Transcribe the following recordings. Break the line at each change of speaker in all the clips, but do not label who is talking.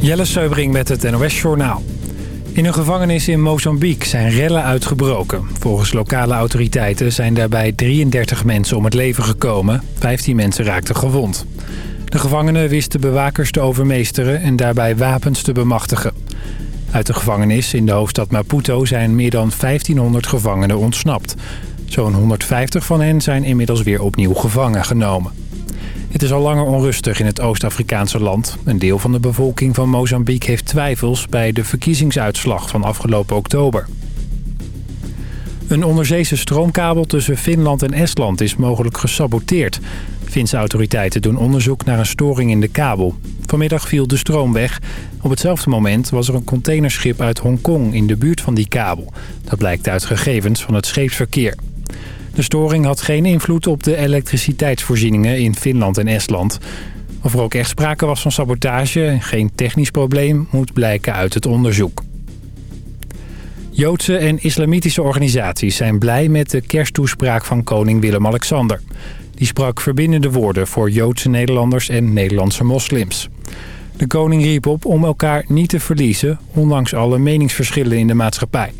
Jelle Seubring met het NOS Journaal. In een gevangenis in Mozambique zijn rellen uitgebroken. Volgens lokale autoriteiten zijn daarbij 33 mensen om het leven gekomen. 15 mensen raakten gewond. De gevangenen wisten bewakers te overmeesteren en daarbij wapens te bemachtigen. Uit de gevangenis in de hoofdstad Maputo zijn meer dan 1500 gevangenen ontsnapt. Zo'n 150 van hen zijn inmiddels weer opnieuw gevangen genomen. Het is al langer onrustig in het Oost-Afrikaanse land. Een deel van de bevolking van Mozambique heeft twijfels bij de verkiezingsuitslag van afgelopen oktober. Een onderzeese stroomkabel tussen Finland en Estland is mogelijk gesaboteerd. Finse autoriteiten doen onderzoek naar een storing in de kabel. Vanmiddag viel de stroom weg. Op hetzelfde moment was er een containerschip uit Hongkong in de buurt van die kabel. Dat blijkt uit gegevens van het scheepsverkeer. De storing had geen invloed op de elektriciteitsvoorzieningen in Finland en Estland. Of er ook echt sprake was van sabotage en geen technisch probleem moet blijken uit het onderzoek. Joodse en islamitische organisaties zijn blij met de kersttoespraak van koning Willem-Alexander. Die sprak verbindende woorden voor Joodse Nederlanders en Nederlandse moslims. De koning riep op om elkaar niet te verliezen, ondanks alle meningsverschillen in de maatschappij.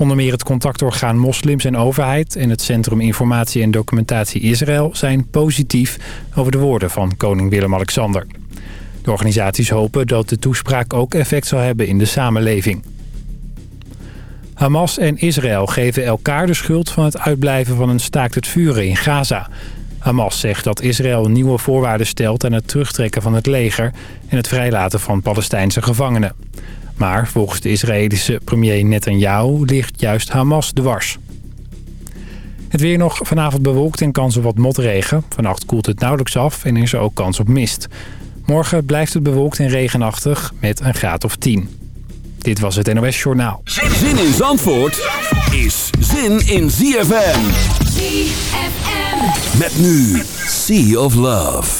Onder meer het contactorgaan Moslims en Overheid... en het Centrum Informatie en Documentatie Israël... zijn positief over de woorden van koning Willem-Alexander. De organisaties hopen dat de toespraak ook effect zal hebben in de samenleving. Hamas en Israël geven elkaar de schuld van het uitblijven van een staakt het vuren in Gaza. Hamas zegt dat Israël nieuwe voorwaarden stelt aan het terugtrekken van het leger... en het vrijlaten van Palestijnse gevangenen. Maar volgens de Israëlische premier Netanyahu ligt juist Hamas dwars. Het weer nog vanavond bewolkt en kans op wat motregen. Vannacht koelt het nauwelijks af en is er ook kans op mist. Morgen blijft het bewolkt en regenachtig met een graad of 10. Dit was het NOS Journaal.
Zin in Zandvoort is zin in ZFM.
ZFM.
Met nu Sea of Love.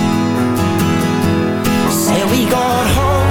We got holes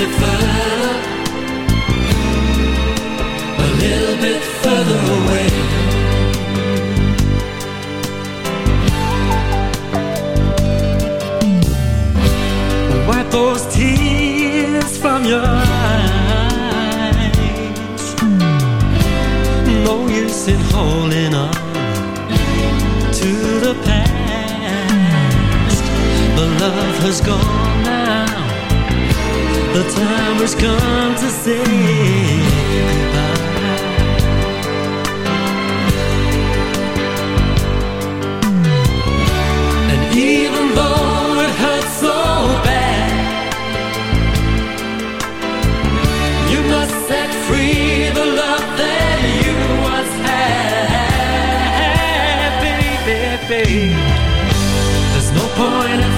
A little bit further away. Wipe those tears from your eyes. No use in holding on to the past. The love has gone. The time has come to say goodbye. And even though it hurts so bad, you must set free the love that you once had, baby, baby. There's no point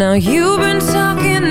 Now you've been talking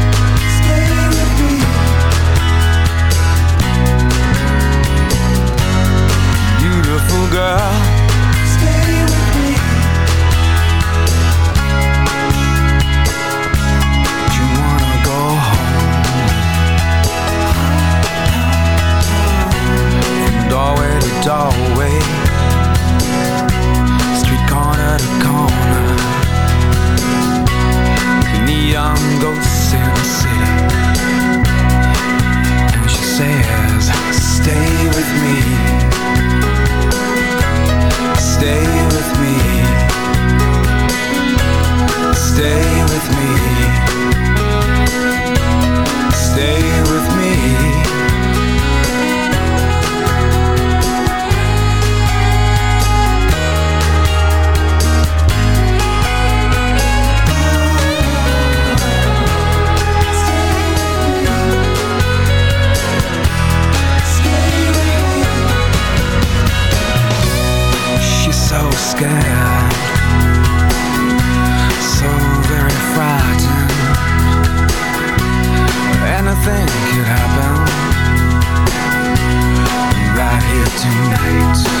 beautiful girl. Stay with me. You wanna go home.
Doorway to Street corner to corner. Neon ghosts in the city. And she says Stay with me stay here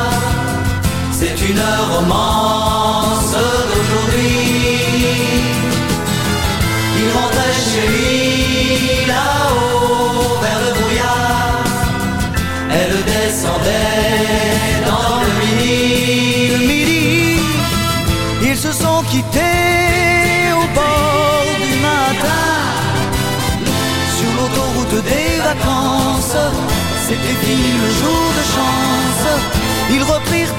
une romance d'aujourd'hui. Il rentrait chez lui là-haut vers le brouillard. Elle descendait dans le midi. Le midi, ils se sont quittés au bord du matin. Sur l'autoroute des vacances, c'était fini le jour de chance. Reprirent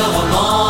C'est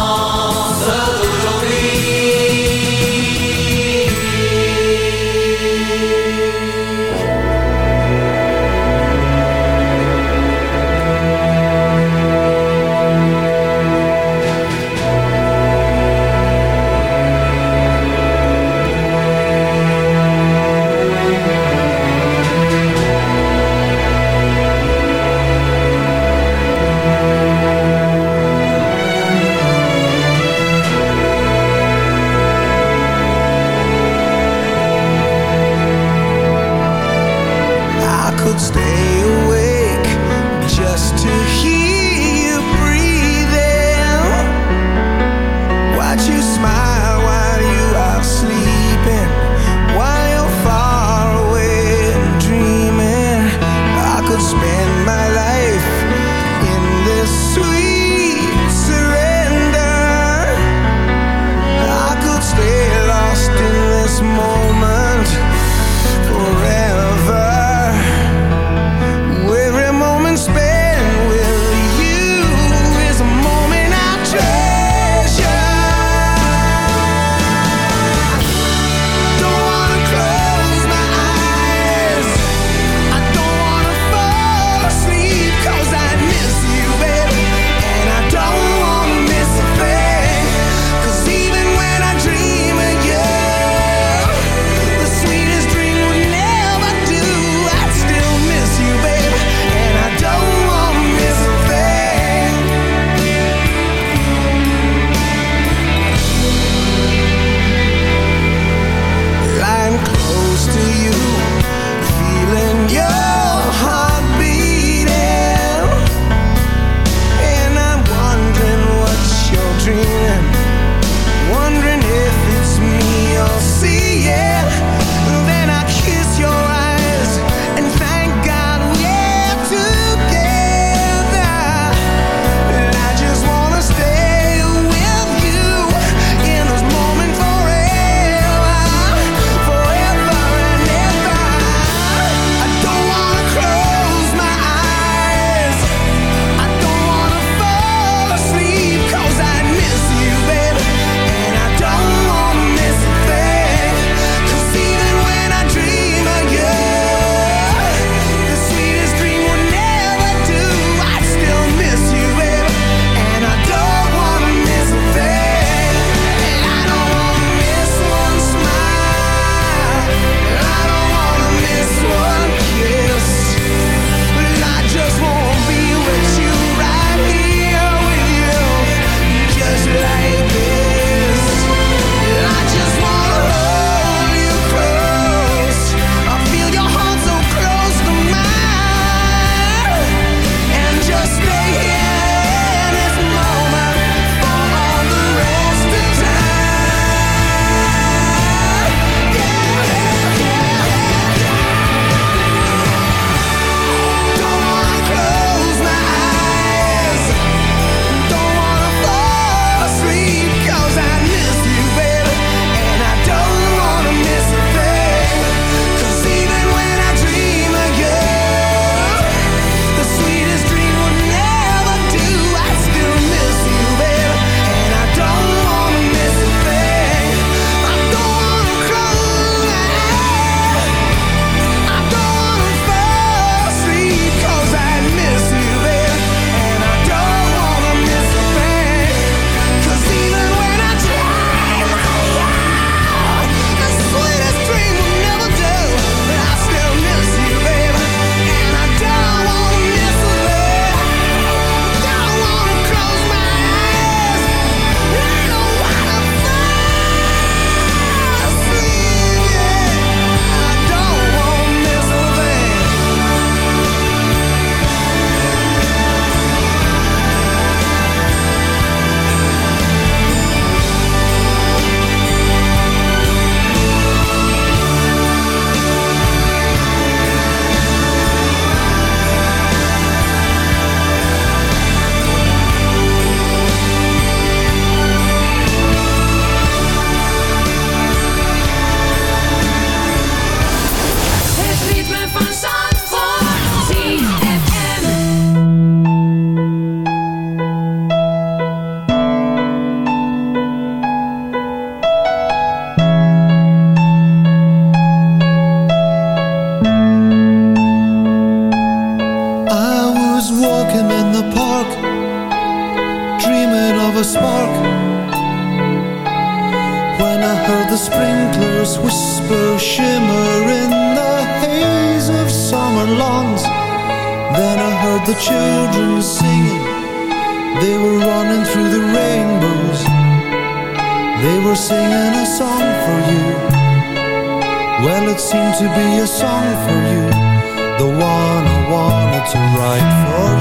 to write for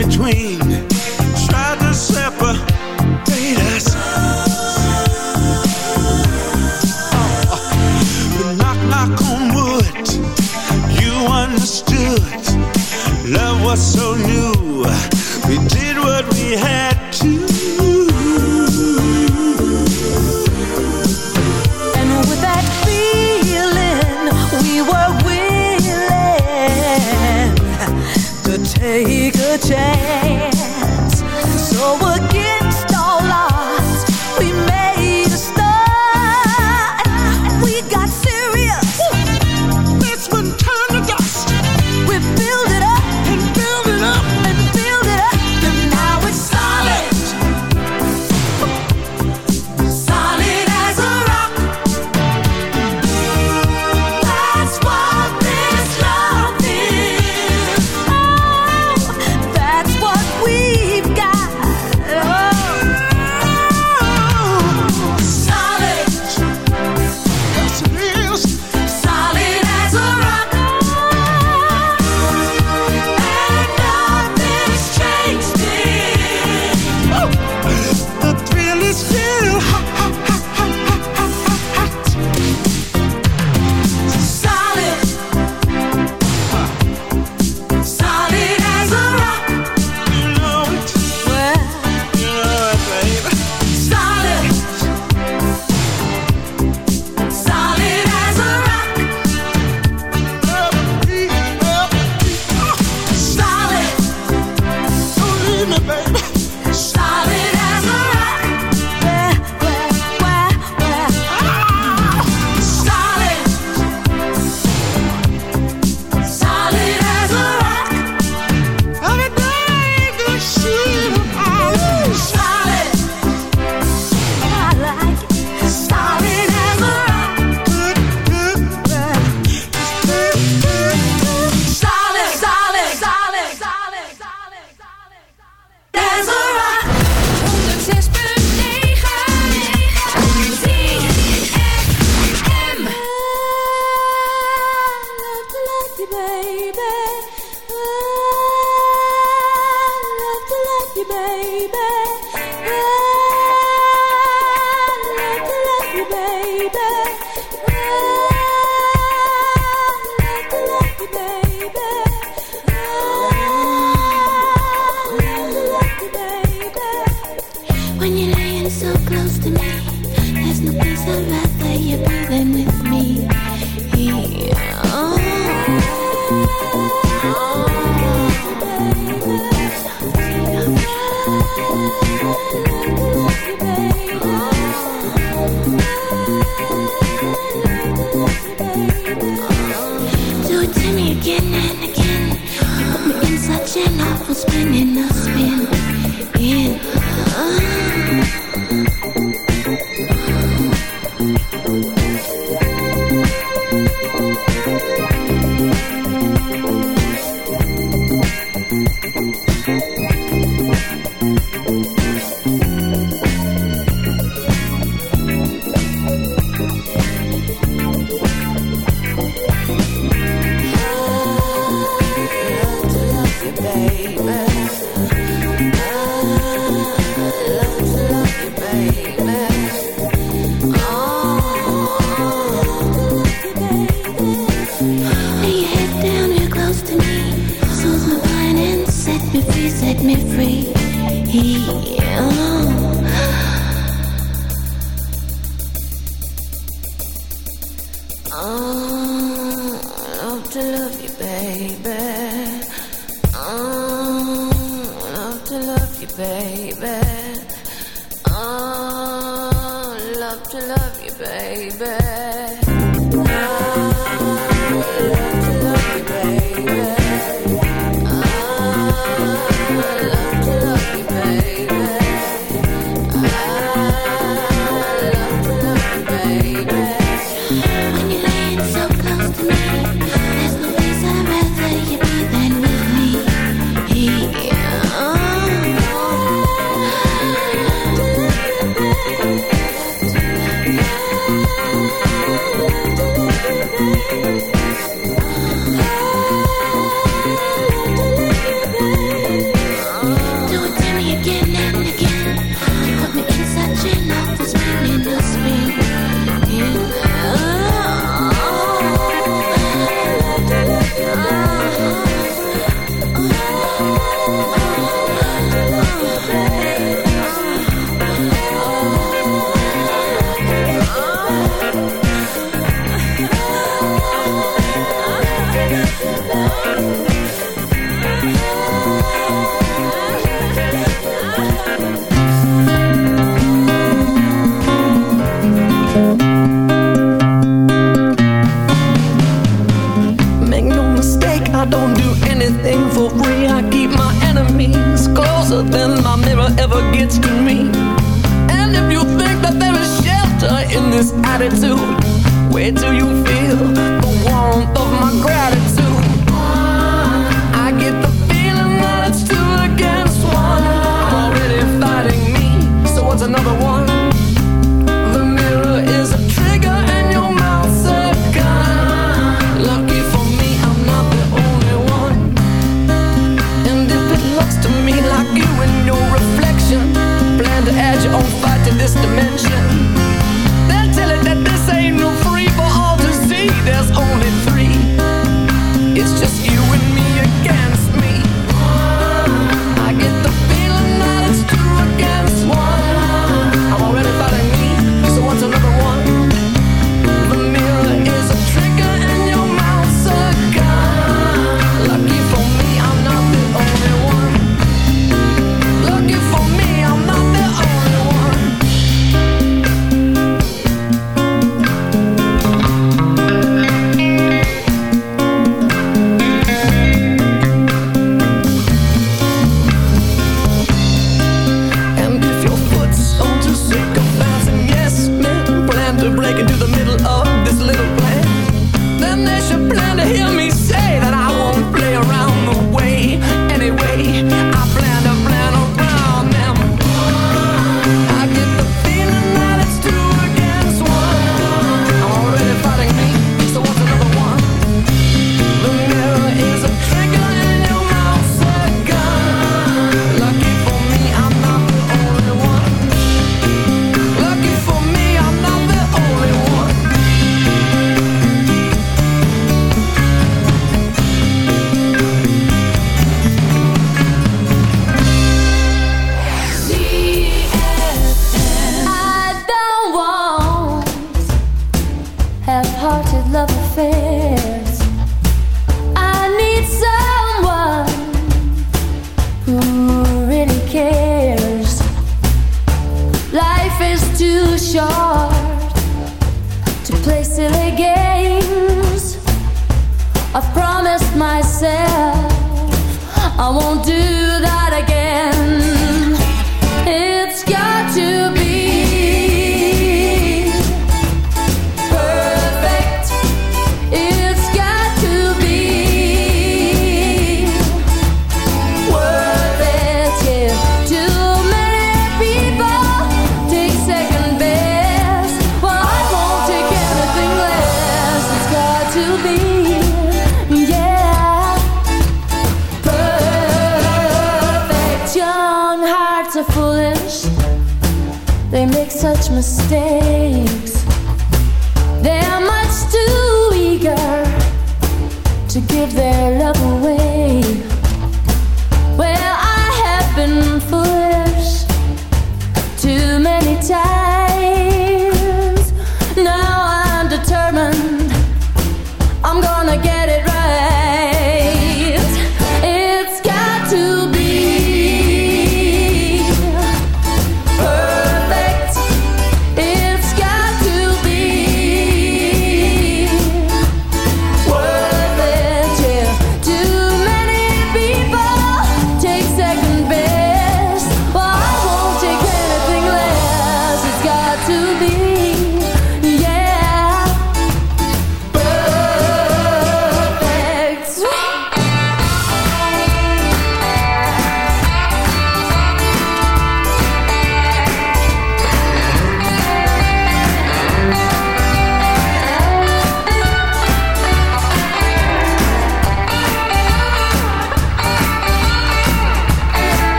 between